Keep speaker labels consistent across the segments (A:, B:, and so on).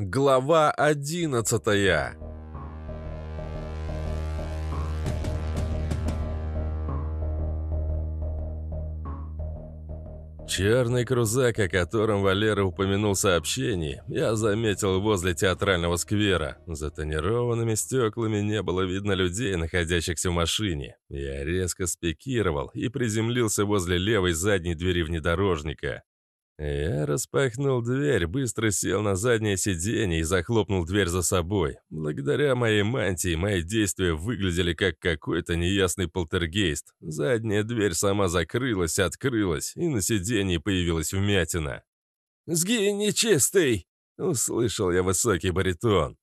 A: Глава одиннадцатая Черный крузак, о котором Валера упомянул в сообщении, я заметил возле театрального сквера. За тонированными стеклами не было видно людей, находящихся в машине. Я резко спикировал и приземлился возле левой задней двери внедорожника. Я распахнул дверь, быстро сел на заднее сиденье и захлопнул дверь за собой. Благодаря моей мантии мои действия выглядели как какой-то неясный полтергейст. Задняя дверь сама закрылась, открылась, и на сиденье появилась вмятина. «Сгинь, нечистый!» — услышал я высокий баритон.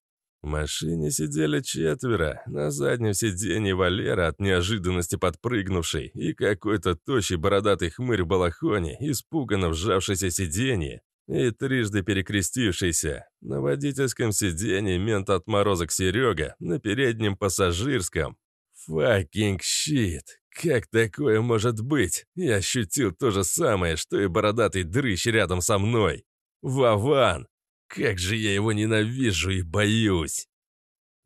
A: В машине сидели четверо, на заднем сиденье Валера от неожиданности подпрыгнувший и какой-то тощий бородатый хмырь в балахоне, испуганно вжавшийся сиденье и трижды перекрестившийся. На водительском сиденье мент отморозок Серега, на переднем пассажирском. Факинг щит! Как такое может быть? Я ощутил то же самое, что и бородатый дрыщ рядом со мной. Вован! Как же я его ненавижу и боюсь!»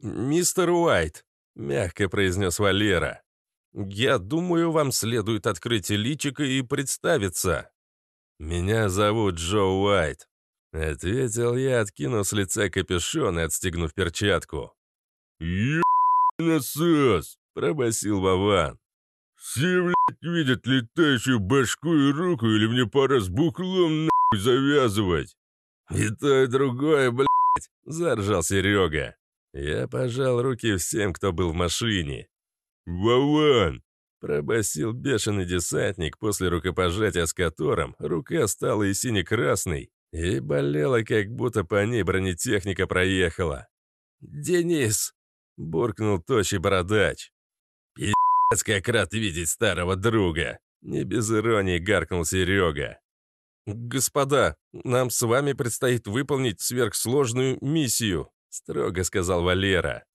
A: «Мистер Уайт», — мягко произнес Валера, — «я думаю, вам следует открыть личико и представиться». «Меня зовут Джо Уайт», — ответил я, откинув с лица капюшон и отстегнув перчатку.
B: «Ё*** насос!» — пробасил Вован. «Все, блядь, видят летающую башку и руку, или мне пора с бухлом нахуй завязывать?»
A: «И то, и другое, блядь!» — заржал Серега. Я пожал руки всем, кто был в машине.
B: «Вован!»
A: — пробасил бешеный десантник, после рукопожатия с которым рука стала и сине-красной, и болела, как будто по ней бронетехника проехала. «Денис!» — буркнул тощий бородач. «Пи***ц, как рад видеть старого друга!» — не без иронии гаркнул Серега. «Господа, нам с вами предстоит выполнить сверхсложную миссию», строго сказал Валера.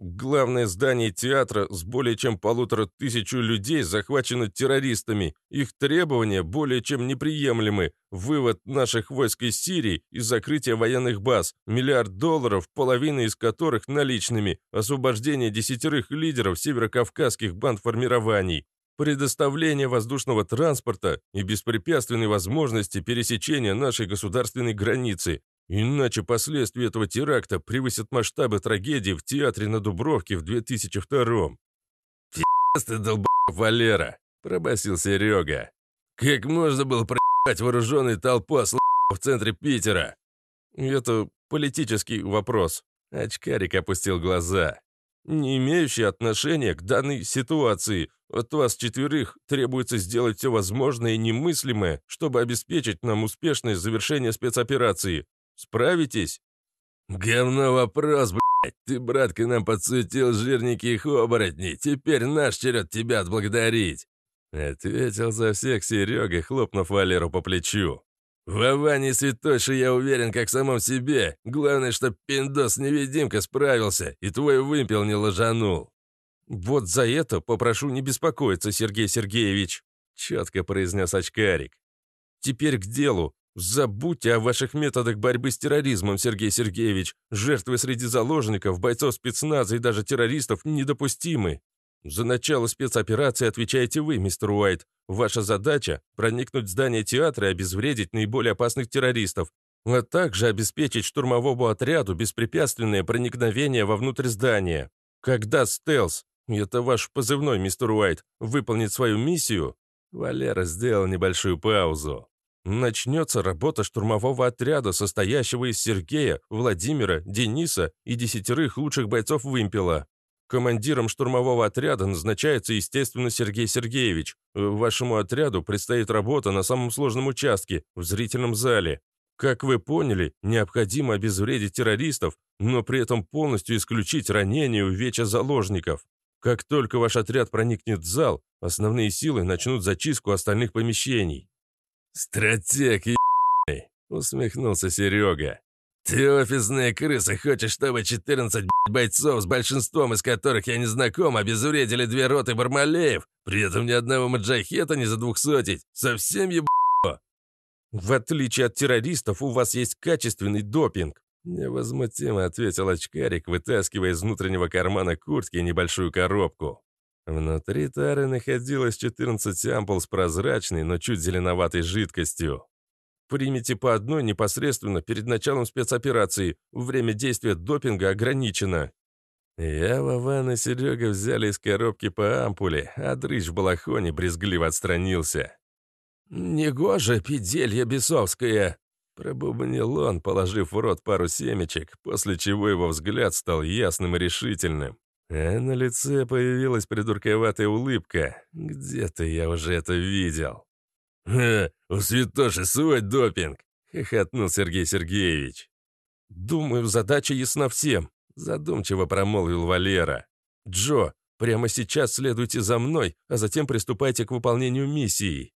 A: Главное здание театра с более чем полутора тысячу людей захвачено террористами. Их требования более чем неприемлемы. Вывод наших войск из Сирии и закрытие военных баз. Миллиард долларов, половина из которых наличными. Освобождение десятерых лидеров северокавказских бандформирований предоставление воздушного транспорта и беспрепятственной возможности пересечения нашей государственной границы. Иначе последствия этого теракта превысят масштабы трагедии в театре на Дубровке в 2002-м. «Пи***ц ты, долб***, Валера!» – пробасил Серега. «Как можно было проебать вооруженной толпу в центре Питера?» «Это политический вопрос». Очкарик опустил глаза не имеющие отношения к данной ситуации. От вас четверых требуется сделать все возможное и немыслимое, чтобы обеспечить нам успешное завершение спецоперации. Справитесь?»
B: «Говно вопрос, блядь. Ты, братка, нам подсуетил жирненьких оборотней. Теперь наш черед тебя отблагодарить!»
A: Ответил за всех Серега, хлопнув Валеру по плечу.
B: «Воване святойший я уверен как в самом себе. Главное, что пиндос-невидимка справился, и твой вымпел не ложанул».
A: «Вот за это попрошу не беспокоиться, Сергей Сергеевич», — четко произнес очкарик. «Теперь к делу. Забудьте о ваших методах борьбы с терроризмом, Сергей Сергеевич. Жертвы среди заложников, бойцов спецназа и даже террористов недопустимы. За начало спецоперации отвечаете вы, мистер Уайт. Ваша задача – проникнуть в здание театра и обезвредить наиболее опасных террористов, а также обеспечить штурмовому отряду беспрепятственное проникновение вовнутрь здания. Когда стелс, это ваш позывной, мистер Уайт, выполнит свою миссию, Валера сделал небольшую паузу. Начнется работа штурмового отряда, состоящего из Сергея, Владимира, Дениса и десятерых лучших бойцов Вымпела. Командиром штурмового отряда назначается, естественно, Сергей Сергеевич. Вашему отряду предстоит работа на самом сложном участке, в зрительном зале. Как вы поняли, необходимо обезвредить террористов, но при этом полностью исключить ранения и увечья заложников. Как только ваш отряд проникнет в зал, основные силы начнут зачистку остальных помещений».
B: «Стратег, ебаный!» — усмехнулся Серега. «Ты, офисная крыса, хочешь, чтобы 14 бойцов, с большинством из которых я не знаком, обезвредили две роты Бармалеев, при этом ни одного маджахета не задвухсотить? Совсем еб***о!»
A: «В отличие от террористов, у вас есть качественный допинг», Невозмутимо ответил очкарик, вытаскивая из внутреннего кармана куртки небольшую коробку. Внутри тары находилось 14 ампул с прозрачной, но чуть зеленоватой жидкостью. Примите по одной непосредственно перед началом спецоперации. Время действия допинга ограничено. Я, Вован и Серега взяли из коробки по ампуле, а дрыщ в балахоне брезгливо отстранился. «Негоже пить зелье бесовское!» Пробубнил он, положив в рот пару семечек, после чего его взгляд стал ясным и решительным. А на лице появилась придурковатая улыбка. Где-то я уже это видел.
B: «Ха, у святоши свой допинг!» — хохотнул Сергей Сергеевич.
A: «Думаю, задача ясна всем», — задумчиво промолвил Валера. «Джо, прямо сейчас следуйте за мной, а затем приступайте к выполнению миссии».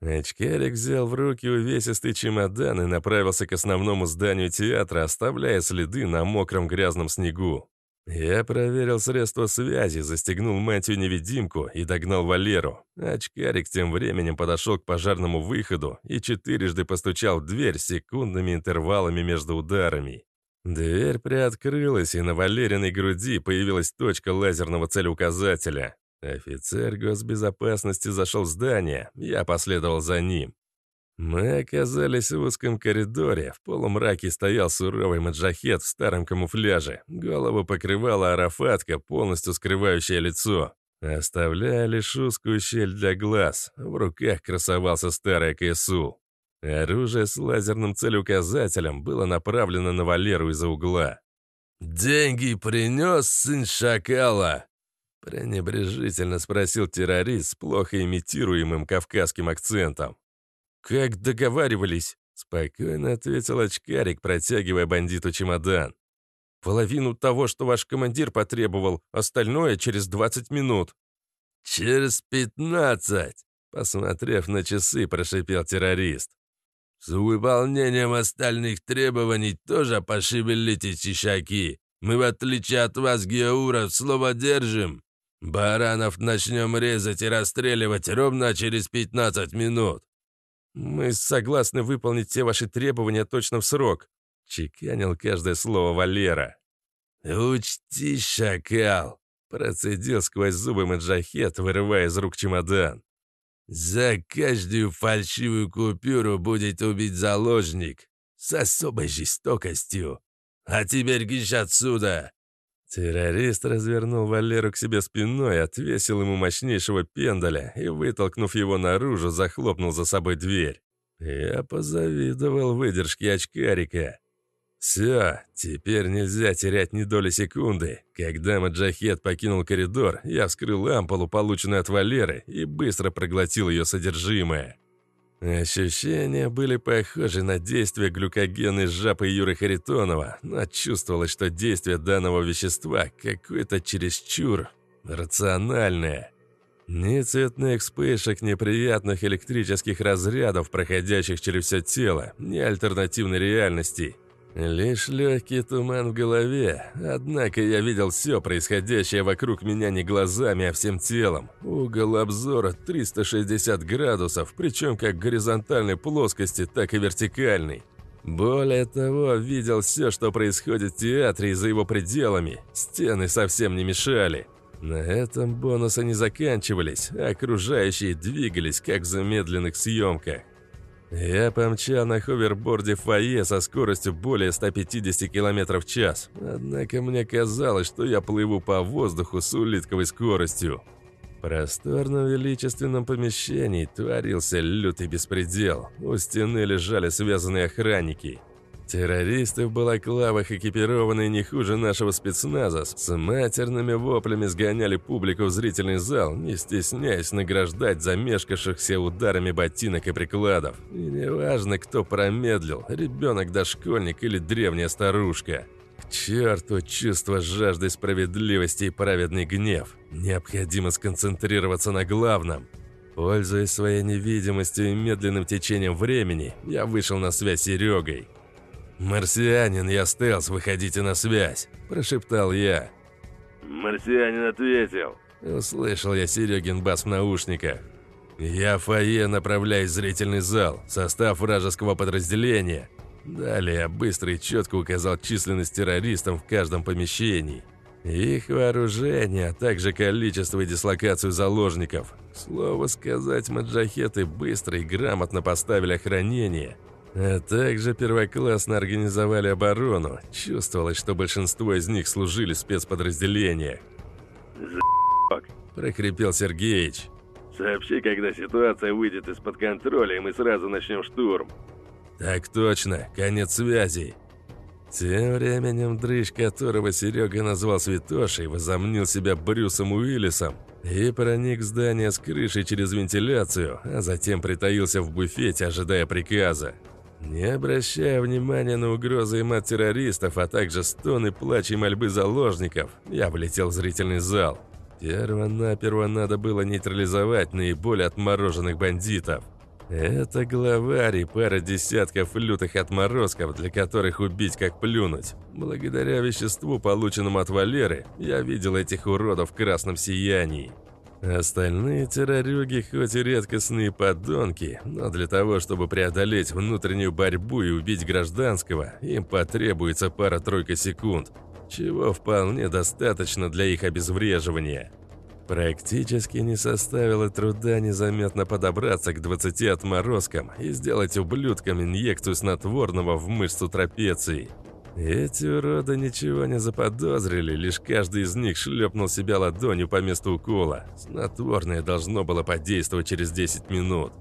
A: Очкарик взял в руки увесистый чемодан и направился к основному зданию театра, оставляя следы на мокром грязном снегу. Я проверил средства связи, застегнул мантию-невидимку и догнал Валеру. Очкарик тем временем подошел к пожарному выходу и четырежды постучал в дверь секундными интервалами между ударами. Дверь приоткрылась, и на Валериной груди появилась точка лазерного целеуказателя. Офицер госбезопасности зашел в здание, я последовал за ним. Мы оказались в узком коридоре. В полумраке стоял суровый маджахет в старом камуфляже. Голову покрывала арафатка, полностью скрывающая лицо, оставляя лишь узкую щель для глаз. В руках красовался старый КСУ. Оружие с лазерным целеуказателем было направлено на Валеру из-за угла.
B: «Деньги принес сын шакала?»
A: пренебрежительно спросил террорист с плохо имитируемым кавказским акцентом. «Как договаривались?» — спокойно ответил очкарик, протягивая бандиту чемодан. «Половину того, что ваш командир потребовал, остальное через 20 минут».
B: «Через пятнадцать!» — посмотрев на часы, прошипел террорист. «С выполнением остальных требований тоже пошевелите чешаки. Мы, в отличие от вас, Геуров, слово держим. Баранов начнем резать и расстреливать ровно через 15 минут.
A: «Мы согласны выполнить все ваши требования точно в срок», — чеканил каждое слово Валера.
B: «Учти, шакал!» — процедил сквозь зубы Маджахет, вырывая из рук чемодан. «За каждую фальшивую купюру будет убить заложник с особой жестокостью. А теперь гищ отсюда!»
A: Террорист развернул Валеру к себе спиной, отвесил ему мощнейшего пендаля и, вытолкнув его наружу, захлопнул за собой дверь. Я позавидовал выдержке очкарика. Все, теперь нельзя терять ни доли секунды. Когда Маджахет покинул коридор, я вскрыл ампулу, полученную от Валеры, и быстро проглотил ее содержимое. Ощущения были похожи на действие глюкогенной жабы Юры Харитонова, но чувствовалось, что действие данного вещества какое-то чересчур рациональное. Ни цветных вспышек, ни приятных электрических разрядов, проходящих через все тело, ни альтернативной реальности – Лишь легкий туман в голове, однако я видел все происходящее вокруг меня не глазами, а всем телом. Угол обзора 360 градусов, причем как горизонтальной плоскости, так и вертикальной. Более того, видел все, что происходит в театре и за его пределами. Стены совсем не мешали. На этом бонусы не заканчивались, а окружающие двигались, как в замедленных съемках. Я помчал на ховерборде фойе со скоростью более 150 км в час. Однако мне казалось, что я плыву по воздуху с улитковой скоростью. В просторном величественном помещении творился лютый беспредел. У стены лежали связанные охранники – Террористы в балаклавах, экипированные не хуже нашего спецназа, с матерными воплями сгоняли публику в зрительный зал, не стесняясь награждать замешкавшихся ударами ботинок и прикладов. И неважно, кто промедлил, ребенок-дошкольник или древняя старушка. К черту чувство жажды справедливости и праведный гнев. Необходимо сконцентрироваться на главном. Пользуясь своей невидимостью и медленным течением времени, я вышел на связь с Серегой. «Марсианин, я стелс, выходите на связь», – прошептал я.
B: Марсианин ответил.
A: Услышал я Серегин бас в наушниках. «Я фойе, направляюсь в зрительный зал. Состав вражеского подразделения. Далее я быстро и четко указал численность террористов в каждом помещении. Их вооружение, а также количество и дислокацию заложников. К слову сказать, маджахеты быстро и грамотно поставили охранение, а также первоклассно организовали оборону. Чувствовалось, что большинство из них служили в спецподразделениях.
B: «За***ок!»
A: – прохрипел Сергеич.
B: «Сообщи, когда ситуация выйдет из-под контроля, и мы сразу начнем штурм».
A: «Так точно, конец связи». Тем временем дрыщ, которого Серега назвал Святошей, возомнил себя Брюсом Уиллисом и проник в здание с крышей через вентиляцию, а затем притаился в буфете, ожидая приказа. Не обращая внимания на угрозы и мат террористов, а также стоны, плач и мольбы заложников, я влетел в зрительный зал. Перво-наперво надо было нейтрализовать наиболее отмороженных бандитов. Это главарь и пара десятков лютых отморозков, для которых убить как плюнуть. Благодаря веществу, полученному от Валеры, я видел этих уродов в красном сиянии. Остальные террорюги хоть и редкостные подонки, но для того, чтобы преодолеть внутреннюю борьбу и убить гражданского, им потребуется пара-тройка секунд, чего вполне достаточно для их обезвреживания. Практически не составило труда незаметно подобраться к 20 отморозкам и сделать ублюдкам инъекцию снотворного в мышцу трапеции. Эти уроды ничего не заподозрили, лишь каждый из них шлепнул себя ладонью по месту укола. Снотворное должно было подействовать через 10 минут.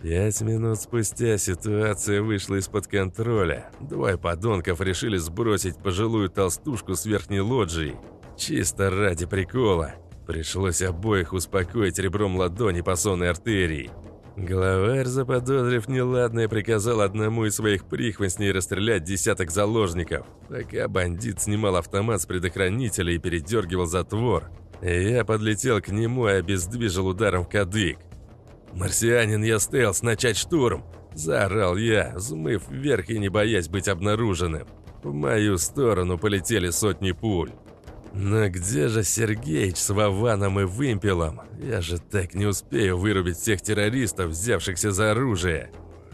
A: Пять минут спустя ситуация вышла из-под контроля. Двое подонков решили сбросить пожилую толстушку с верхней лоджии. Чисто ради прикола. Пришлось обоих успокоить ребром ладони по сонной артерии. Главарь, заподозрив неладное, приказал одному из своих прихвостней расстрелять десяток заложников. Пока бандит снимал автомат с предохранителя и передергивал затвор, я подлетел к нему и обездвижил ударом в кадык. «Марсианин, я стелс, начать штурм!» Заорал я, взмыв вверх и не боясь быть обнаруженным. В мою сторону полетели сотни пуль. Но где же Сергеич с Вованом и Вымпелом? Я же так не успею вырубить всех террористов, взявшихся за оружие.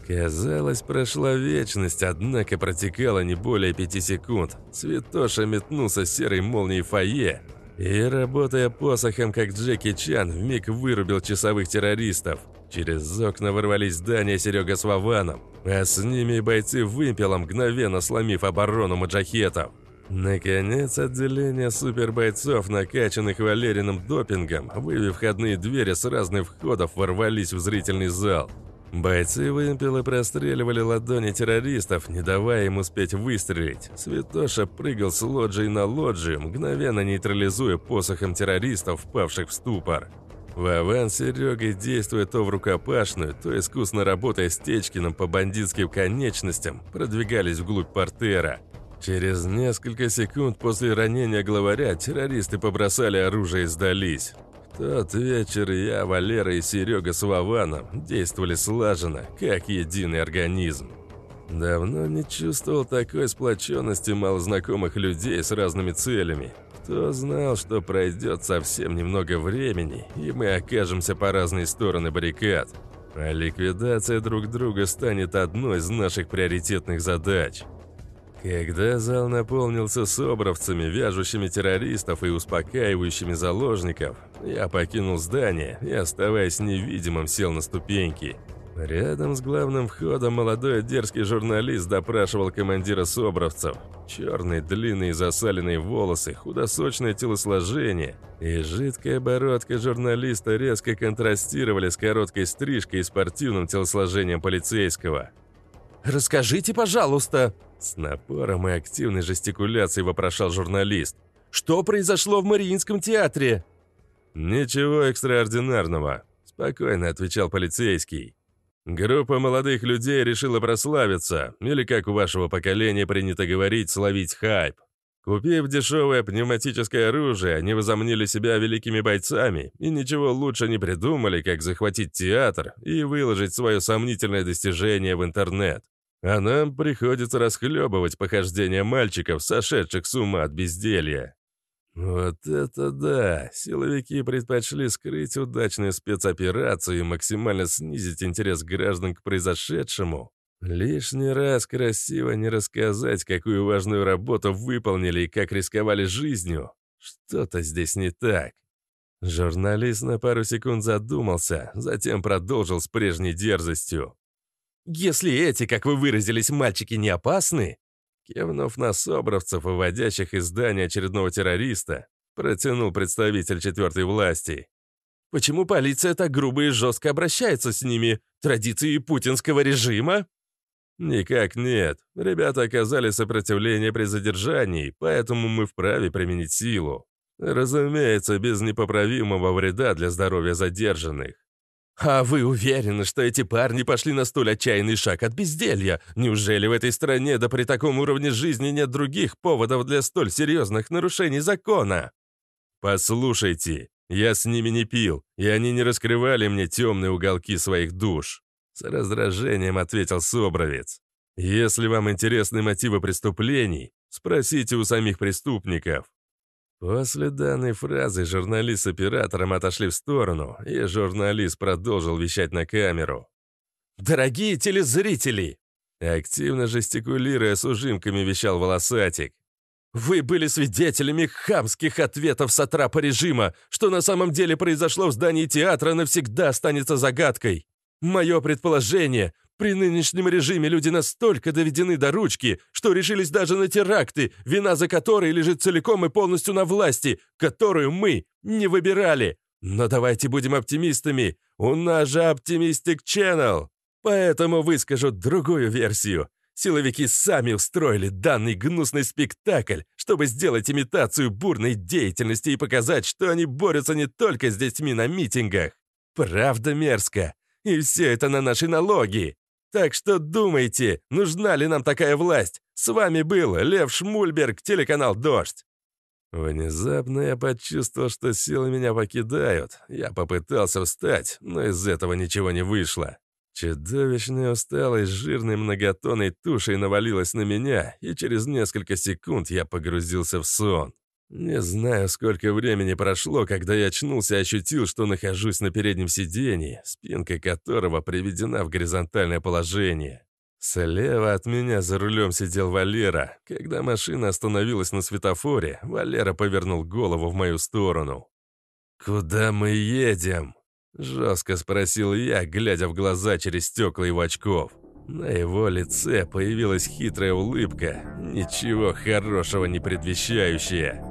A: Казалось, прошла вечность, однако протекало не более пяти секунд. Святоша метнулся серой молнией фойе и, работая посохом, как Джеки Чан, вмиг вырубил часовых террористов. Через окна ворвались здания Серега с Вованом, а с ними и бойцы Вымпела, мгновенно сломив оборону маджахетов. Наконец, отделение супербойцов, накачанных Валериным допингом, вывев входные двери с разных входов, ворвались в зрительный зал. Бойцы вымпелы простреливали ладони террористов, не давая им успеть выстрелить. Святоша прыгал с лоджии на лоджию, мгновенно нейтрализуя посохом террористов, впавших в ступор. Вован с Серегой, действуя то в рукопашную, то искусно работая Стечкиным по бандитским конечностям, продвигались вглубь портера – Через несколько секунд после ранения главаря террористы побросали оружие и сдались. В тот вечер я, Валера и Серега с Вованом действовали слаженно, как единый организм. Давно не чувствовал такой сплоченности малознакомых людей с разными целями. Кто знал, что пройдет совсем немного времени, и мы окажемся по разные стороны баррикад. А ликвидация друг друга станет одной из наших приоритетных задач – когда зал наполнился собравцами, вяжущими террористов и успокаивающими заложников, я покинул здание и, оставаясь невидимым, сел на ступеньки. Рядом с главным входом молодой дерзкий журналист допрашивал командира собравцев. Черные длинные засаленные волосы, худосочное телосложение и жидкая бородка журналиста резко контрастировали с короткой стрижкой и спортивным телосложением полицейского.
C: «Расскажите, пожалуйста!»
A: С напором и активной жестикуляцией вопрошал журналист.
C: «Что произошло в Мариинском театре?»
A: «Ничего экстраординарного», – спокойно отвечал полицейский. «Группа молодых людей решила прославиться, или, как у вашего поколения принято говорить, словить хайп. Купив дешевое пневматическое оружие, они возомнили себя великими бойцами и ничего лучше не придумали, как захватить театр и выложить свое сомнительное достижение в интернет. А нам приходится расхлебывать похождения мальчиков, сошедших с ума от безделья. Вот это да! Силовики предпочли скрыть удачную спецоперацию и максимально снизить интерес граждан к произошедшему. Лишний раз красиво не рассказать, какую важную работу выполнили и как рисковали жизнью. Что-то здесь не так. Журналист на пару секунд задумался, затем продолжил с прежней дерзостью.
C: «Если эти, как вы выразились, мальчики не опасны...»
A: Кивнув на собравцев, выводящих из здания очередного террориста, протянул представитель четвертой власти.
C: «Почему полиция так грубо и жестко обращается с ними? Традиции путинского режима?»
A: «Никак нет. Ребята оказали сопротивление при задержании, поэтому мы вправе применить силу. Разумеется, без непоправимого вреда для здоровья задержанных.
C: «А вы уверены, что эти парни пошли на столь отчаянный шаг от безделья? Неужели в этой стране, да при таком уровне жизни нет других поводов для столь серьезных нарушений закона?»
A: «Послушайте, я с ними не пил, и они не раскрывали мне темные уголки своих душ», с раздражением ответил Собровец. «Если вам интересны мотивы преступлений, спросите у самих преступников. После данной фразы журналист с оператором отошли в сторону, и журналист продолжил вещать на камеру.
C: «Дорогие телезрители!»
A: Активно жестикулируя с ужимками вещал волосатик.
C: «Вы были свидетелями хамских ответов сатрапа режима, что на самом деле произошло в здании театра навсегда останется загадкой. Мое предположение, при нынешнем режиме люди настолько доведены до ручки, что решились даже на теракты, вина за которые лежит целиком и полностью на власти, которую мы не выбирали. Но давайте будем оптимистами. У нас же Optimistic Channel. Поэтому выскажу другую версию. Силовики сами устроили данный гнусный спектакль, чтобы сделать имитацию бурной деятельности и показать, что они борются не только с детьми на митингах. Правда мерзко. И все это на наши налоги. Так что думайте, нужна ли нам такая власть? С вами был Лев Шмульберг, телеканал «Дождь».
A: Внезапно я почувствовал, что силы меня покидают. Я попытался встать, но из этого ничего не вышло. Чудовищная усталость жирной многотонной тушей навалилась на меня, и через несколько секунд я погрузился в сон. Не знаю, сколько времени прошло, когда я очнулся и ощутил, что нахожусь на переднем сидении, спинка которого приведена в горизонтальное положение. Слева от меня за рулем сидел Валера. Когда машина остановилась на светофоре, Валера повернул голову в мою сторону. «Куда мы едем?» — жестко спросил я, глядя в глаза через стекла его очков. На его лице появилась хитрая улыбка, ничего хорошего не предвещающая.